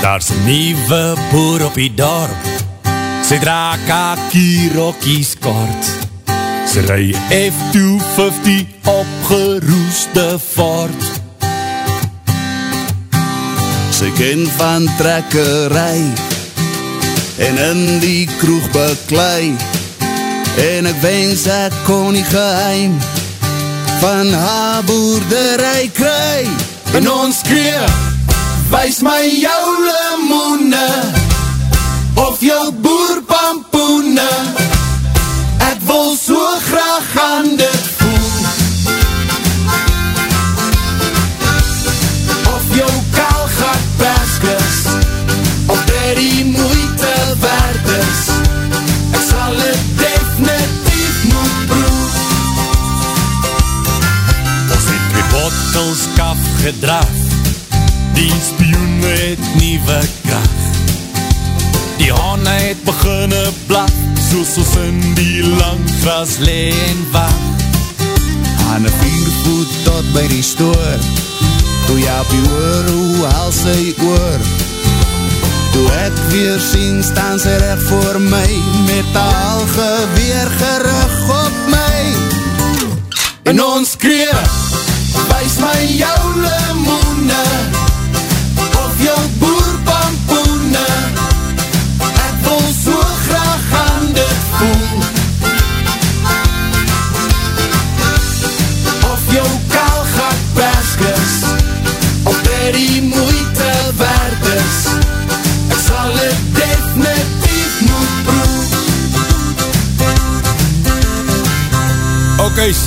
Daar's 'n nuwe boer op die dorp. Sy dra kakie rokkies kort. Sy ry F250 opgeroeste Ford. Sy ken van trekkery En in die kroeg beklei En ek wens ek kon die geheim Van haar boerderij kry En ons kreeg Wys my jou limoene Of jou boerpampoene. Ek wil so graag aan dit voel. Of jou kaalgat perskes Of dit die moeite waard is. Ek sal het definitief moet proef Ons het twee bottels kaf gedraf. Die het nieuwe kracht. Die hane het beginne blak, soos ons in die lang gras leen wacht. Aan een viervoet tot by die stoor Toe jy op die oor, hoe haal sy oor Toe ek weer sien, staan sy recht voor my Met al geweer gerig op my En ons kreeg Wys my jou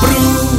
Proef.